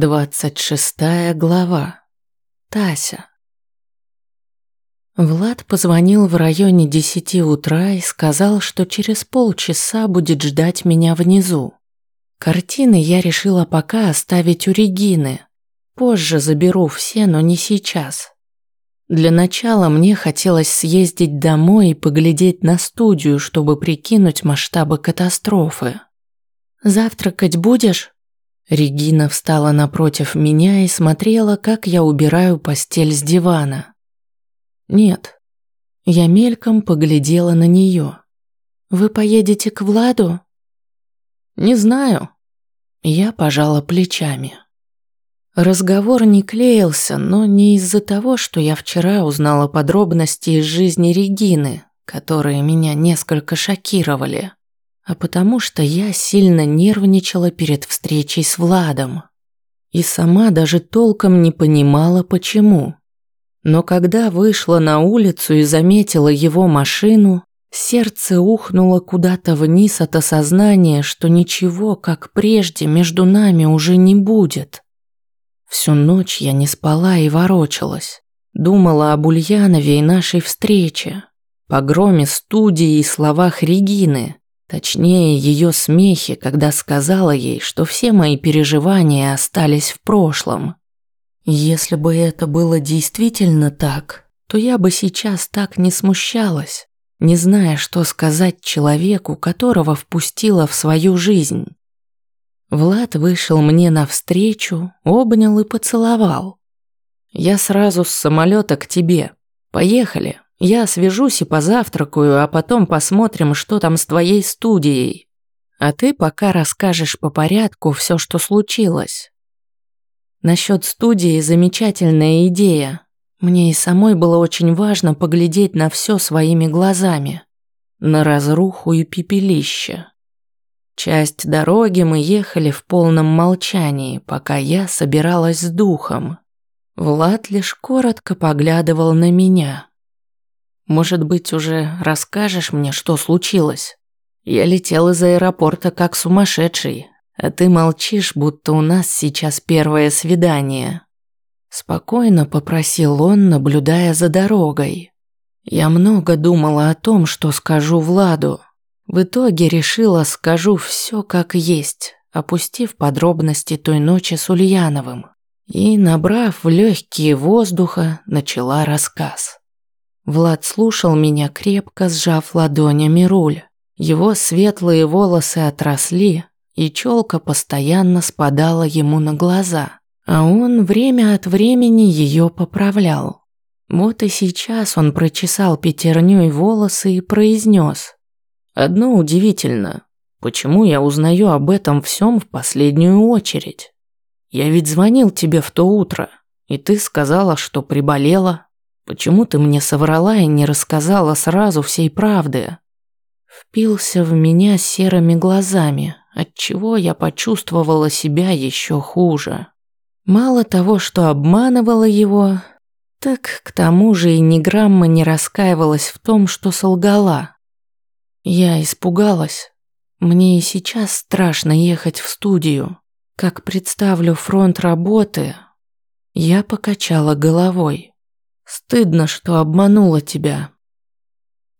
Двадцать шестая глава. Тася. Влад позвонил в районе десяти утра и сказал, что через полчаса будет ждать меня внизу. Картины я решила пока оставить у Регины. Позже заберу все, но не сейчас. Для начала мне хотелось съездить домой и поглядеть на студию, чтобы прикинуть масштабы катастрофы. «Завтракать будешь?» Регина встала напротив меня и смотрела, как я убираю постель с дивана. Нет. Я мельком поглядела на нее. Вы поедете к Владу? Не знаю. Я пожала плечами. Разговор не клеился, но не из-за того, что я вчера узнала подробности из жизни Регины, которые меня несколько шокировали а потому что я сильно нервничала перед встречей с Владом. И сама даже толком не понимала, почему. Но когда вышла на улицу и заметила его машину, сердце ухнуло куда-то вниз от осознания, что ничего, как прежде, между нами уже не будет. Всю ночь я не спала и ворочалась. Думала об Ульянове и нашей встрече, погроме студии и словах Регины, Точнее, ее смехи, когда сказала ей, что все мои переживания остались в прошлом. Если бы это было действительно так, то я бы сейчас так не смущалась, не зная, что сказать человеку, которого впустила в свою жизнь. Влад вышел мне навстречу, обнял и поцеловал. «Я сразу с самолета к тебе. Поехали, я свяжусь и позавтракаю, а потом посмотрим, что там с твоей студией. А ты пока расскажешь по порядку все, что случилось. Насчет студии замечательная идея. Мне и самой было очень важно поглядеть на все своими глазами. На разруху и пепелище. Часть дороги мы ехали в полном молчании, пока я собиралась с духом. Влад лишь коротко поглядывал на меня. Может быть, уже расскажешь мне, что случилось? Я летел из аэропорта как сумасшедший, а ты молчишь, будто у нас сейчас первое свидание. Спокойно попросил он, наблюдая за дорогой. Я много думала о том, что скажу Владу. В итоге решила, скажу все как есть, опустив подробности той ночи с Ульяновым. И, набрав в легкие воздуха, начала рассказ. Влад слушал меня, крепко сжав ладонями руль. Его светлые волосы отросли, и челка постоянно спадала ему на глаза, а он время от времени ее поправлял. Вот и сейчас он прочесал пятерней волосы и произнес. «Одно удивительно. Почему я узнаю об этом всем в последнюю очередь? Я ведь звонил тебе в то утро, и ты сказала, что приболела, Почему ты мне соврала и не рассказала сразу всей правды? Впился в меня серыми глазами, отчего я почувствовала себя еще хуже. Мало того, что обманывала его, так к тому же и ни грамма не раскаивалась в том, что солгала. Я испугалась. Мне и сейчас страшно ехать в студию. Как представлю фронт работы, я покачала головой. Стыдно, что обманула тебя.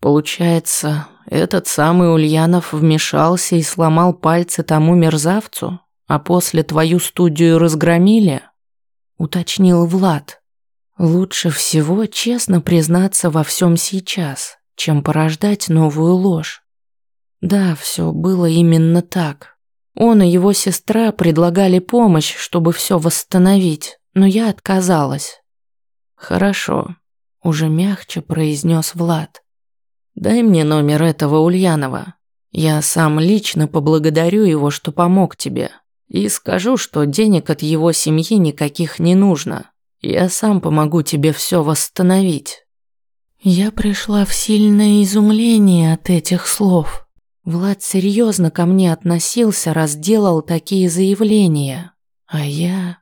Получается, этот самый Ульянов вмешался и сломал пальцы тому мерзавцу, а после твою студию разгромили? Уточнил Влад. Лучше всего честно признаться во всем сейчас, чем порождать новую ложь. Да, все было именно так. Он и его сестра предлагали помощь, чтобы все восстановить, но я отказалась. «Хорошо», – уже мягче произнес Влад. «Дай мне номер этого Ульянова. Я сам лично поблагодарю его, что помог тебе. И скажу, что денег от его семьи никаких не нужно. Я сам помогу тебе все восстановить». Я пришла в сильное изумление от этих слов. Влад серьезно ко мне относился, раз делал такие заявления. А я...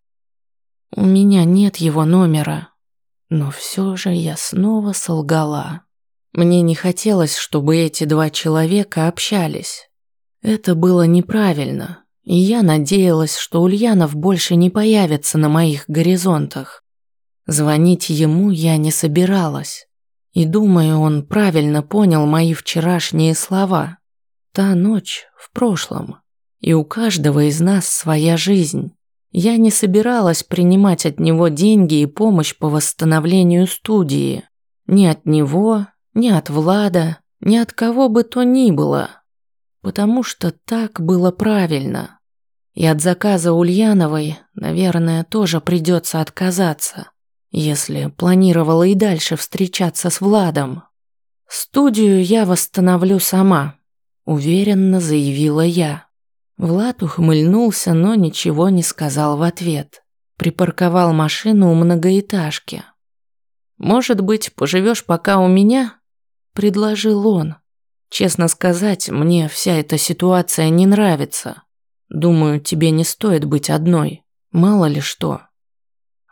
У меня нет его номера. Но все же я снова солгала. Мне не хотелось, чтобы эти два человека общались. Это было неправильно. и я надеялась, что Ульянов больше не появится на моих горизонтах. Звонить ему я не собиралась. И думаю, он правильно понял мои вчерашние слова. Та ночь в прошлом. И у каждого из нас своя жизнь. Я не собиралась принимать от него деньги и помощь по восстановлению студии. Ни от него, ни от Влада, ни от кого бы то ни было. Потому что так было правильно. И от заказа Ульяновой, наверное, тоже придется отказаться если планировала и дальше встречаться с Владом. Студию я восстановлю сама, уверенно заявила я. Влад ухмыльнулся, но ничего не сказал в ответ. Припарковал машину у многоэтажки. Может быть, поживешь пока у меня? предложил он. Честно сказать, мне вся эта ситуация не нравится. Думаю, тебе не стоит быть одной. Мало ли что.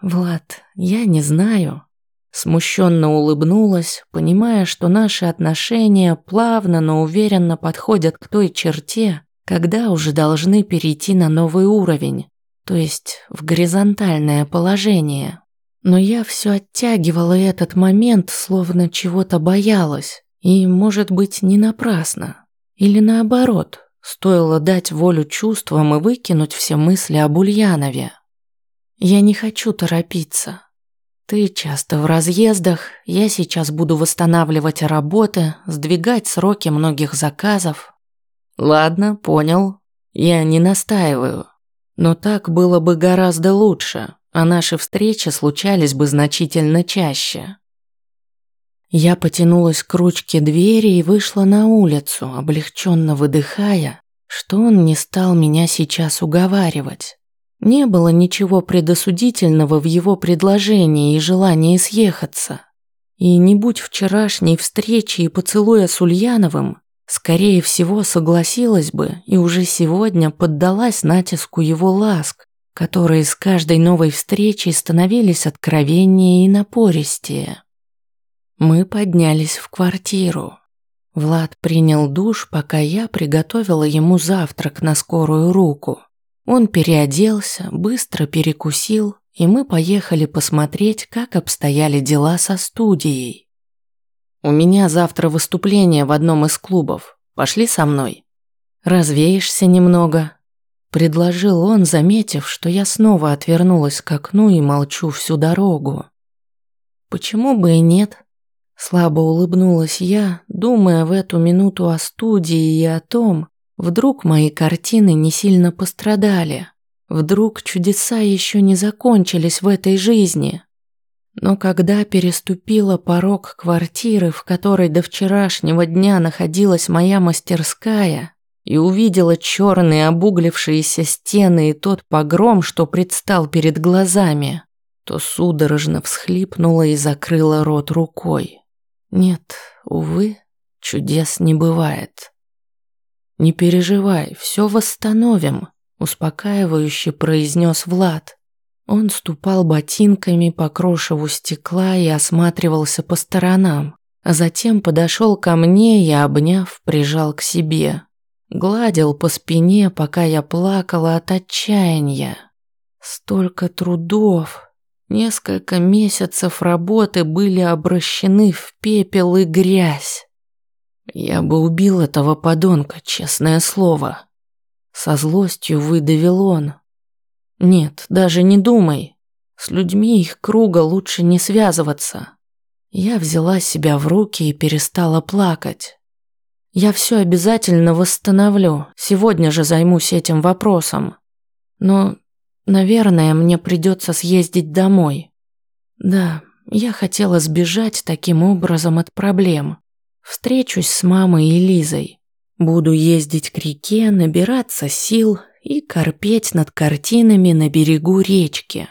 «Влад, я не знаю». Смущенно улыбнулась, понимая, что наши отношения плавно, но уверенно подходят к той черте, когда уже должны перейти на новый уровень, то есть в горизонтальное положение. Но я все оттягивала этот момент, словно чего-то боялась, и, может быть, не напрасно. Или наоборот, стоило дать волю чувствам и выкинуть все мысли об Ульянове. Я не хочу торопиться. Ты часто в разъездах, я сейчас буду восстанавливать работы, сдвигать сроки многих заказов. Ладно, понял. Я не настаиваю. Но так было бы гораздо лучше, а наши встречи случались бы значительно чаще. Я потянулась к ручке двери и вышла на улицу, облегченно выдыхая, что он не стал меня сейчас уговаривать. Не было ничего предосудительного в его предложении и желании съехаться. И не будь вчерашней встречи и поцелуя с Ульяновым, скорее всего согласилась бы и уже сегодня поддалась натиску его ласк, которые с каждой новой встречей становились откровеннее и напористее. Мы поднялись в квартиру. Влад принял душ, пока я приготовила ему завтрак на скорую руку. Он переоделся, быстро перекусил, и мы поехали посмотреть, как обстояли дела со студией. «У меня завтра выступление в одном из клубов. Пошли со мной. Развеешься немного», – предложил он, заметив, что я снова отвернулась к окну и молчу всю дорогу. «Почему бы и нет?» Слабо улыбнулась я, думая в эту минуту о студии и о том, Вдруг мои картины не сильно пострадали. Вдруг чудеса еще не закончились в этой жизни. Но когда переступила порог квартиры, в которой до вчерашнего дня находилась моя мастерская, и увидела черные обуглившиеся стены и тот погром, что предстал перед глазами, то судорожно всхлипнула и закрыла рот рукой. Нет, увы, чудес не бывает. «Не переживай, все восстановим», – успокаивающе произнес Влад. Он ступал ботинками по крошеву стекла и осматривался по сторонам, а затем подошел ко мне и, обняв, прижал к себе. Гладил по спине, пока я плакала от отчаяния. Столько трудов, несколько месяцев работы были обращены в пепел и грязь. Я бы убил этого подонка, честное слово. Со злостью выдавил он. Нет, даже не думай. С людьми их круга лучше не связываться. Я взяла себя в руки и перестала плакать. Я все обязательно восстановлю. Сегодня же займусь этим вопросом. Но, наверное, мне придется съездить домой. Да, я хотела сбежать таким образом от проблем. Встречусь с мамой и Лизой. Буду ездить к реке, набираться сил и корпеть над картинами на берегу речки.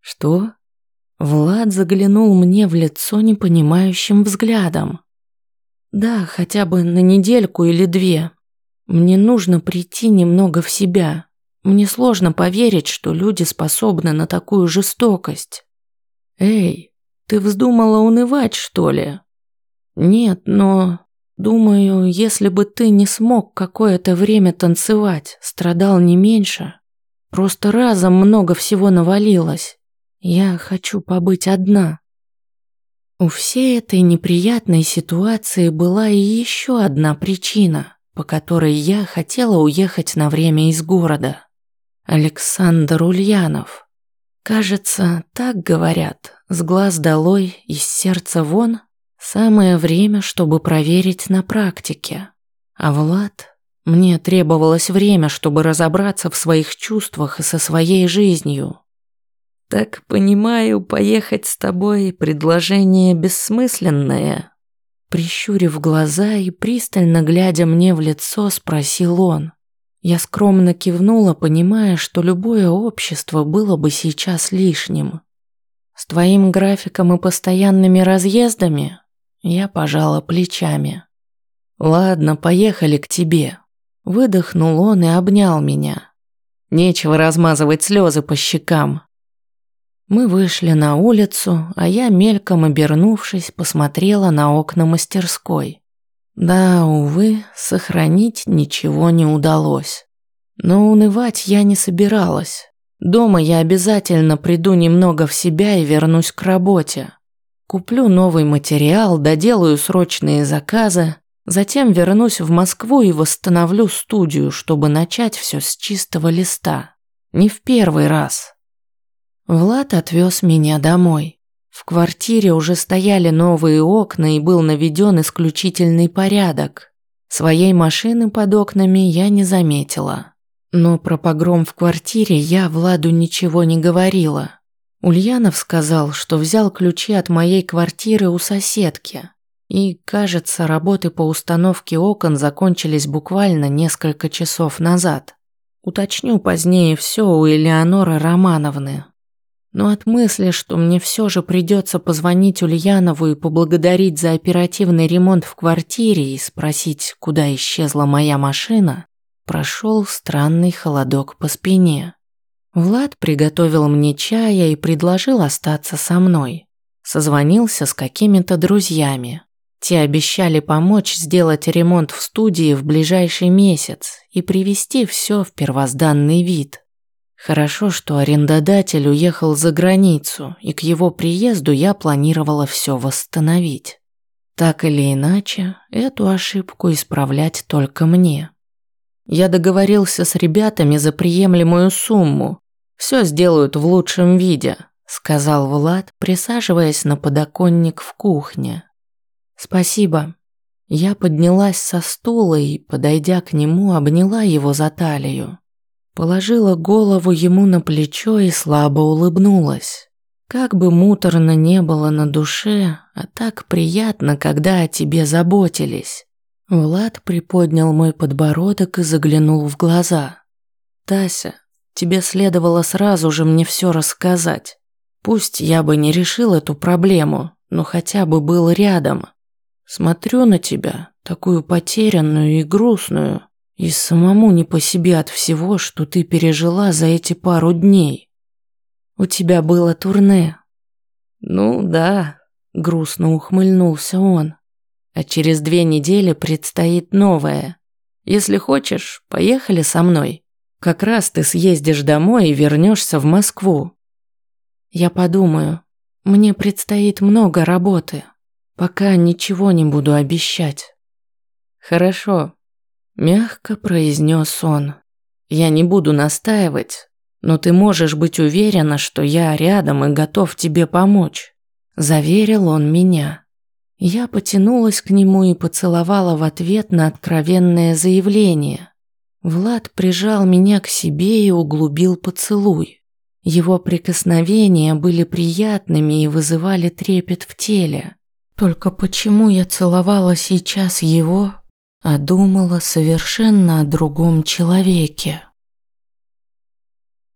Что? Влад заглянул мне в лицо непонимающим взглядом. Да, хотя бы на недельку или две. Мне нужно прийти немного в себя. Мне сложно поверить, что люди способны на такую жестокость. Эй, ты вздумала унывать, что ли? Нет, но... Думаю, если бы ты не смог какое-то время танцевать, страдал не меньше. Просто разом много всего навалилось. Я хочу побыть одна. У всей этой неприятной ситуации была и еще одна причина, по которой я хотела уехать на время из города. Александр Ульянов. Кажется, так говорят, с глаз долой, из сердца вон. Самое время, чтобы проверить на практике. А Влад... Мне требовалось время, чтобы разобраться в своих чувствах и со своей жизнью. «Так понимаю, поехать с тобой – предложение бессмысленное?» Прищурив глаза и пристально глядя мне в лицо, спросил он. Я скромно кивнула, понимая, что любое общество было бы сейчас лишним. «С твоим графиком и постоянными разъездами?» Я пожала плечами. «Ладно, поехали к тебе». Выдохнул он и обнял меня. Нечего размазывать слезы по щекам. Мы вышли на улицу, а я, мельком обернувшись, посмотрела на окна мастерской. Да, увы, сохранить ничего не удалось. Но унывать я не собиралась. Дома я обязательно приду немного в себя и вернусь к работе. Куплю новый материал, доделаю срочные заказы, затем вернусь в Москву и восстановлю студию, чтобы начать все с чистого листа. Не в первый раз. Влад отвез меня домой. В квартире уже стояли новые окна и был наведен исключительный порядок. Своей машины под окнами я не заметила. Но про погром в квартире я Владу ничего не говорила. Ульянов сказал, что взял ключи от моей квартиры у соседки. И, кажется, работы по установке окон закончились буквально несколько часов назад. Уточню позднее все у Элеоноры Романовны, но от мысли, что мне все же придется позвонить Ульянову и поблагодарить за оперативный ремонт в квартире и спросить, куда исчезла моя машина, прошел странный холодок по спине. Влад приготовил мне чая и предложил остаться со мной. Созвонился с какими-то друзьями. Те обещали помочь сделать ремонт в студии в ближайший месяц и привести все в первозданный вид. Хорошо, что арендодатель уехал за границу, и к его приезду я планировала все восстановить. Так или иначе, эту ошибку исправлять только мне. Я договорился с ребятами за приемлемую сумму. Все сделают в лучшем виде, сказал Влад, присаживаясь на подоконник в кухне. Спасибо. Я поднялась со стула и, подойдя к нему, обняла его за талию. Положила голову ему на плечо и слабо улыбнулась. Как бы муторно не было на душе, а так приятно, когда о тебе заботились. Влад приподнял мой подбородок и заглянул в глаза. «Тася, тебе следовало сразу же мне все рассказать. Пусть я бы не решил эту проблему, но хотя бы был рядом. Смотрю на тебя, такую потерянную и грустную, и самому не по себе от всего, что ты пережила за эти пару дней. У тебя было турне. Ну да, грустно ухмыльнулся он. А через две недели предстоит новое. Если хочешь, поехали со мной. Как раз ты съездишь домой и вернешься в Москву. Я подумаю. Мне предстоит много работы. Пока ничего не буду обещать. Хорошо, Мягко произнес он. Я не буду настаивать, но ты можешь быть уверена, что я рядом и готов тебе помочь. Заверил он меня. Я потянулась к нему и поцеловала в ответ на откровенное заявление. Влад прижал меня к себе и углубил поцелуй. Его прикосновения были приятными и вызывали трепет в теле. Только почему я целовала сейчас его, а думала совершенно о другом человеке.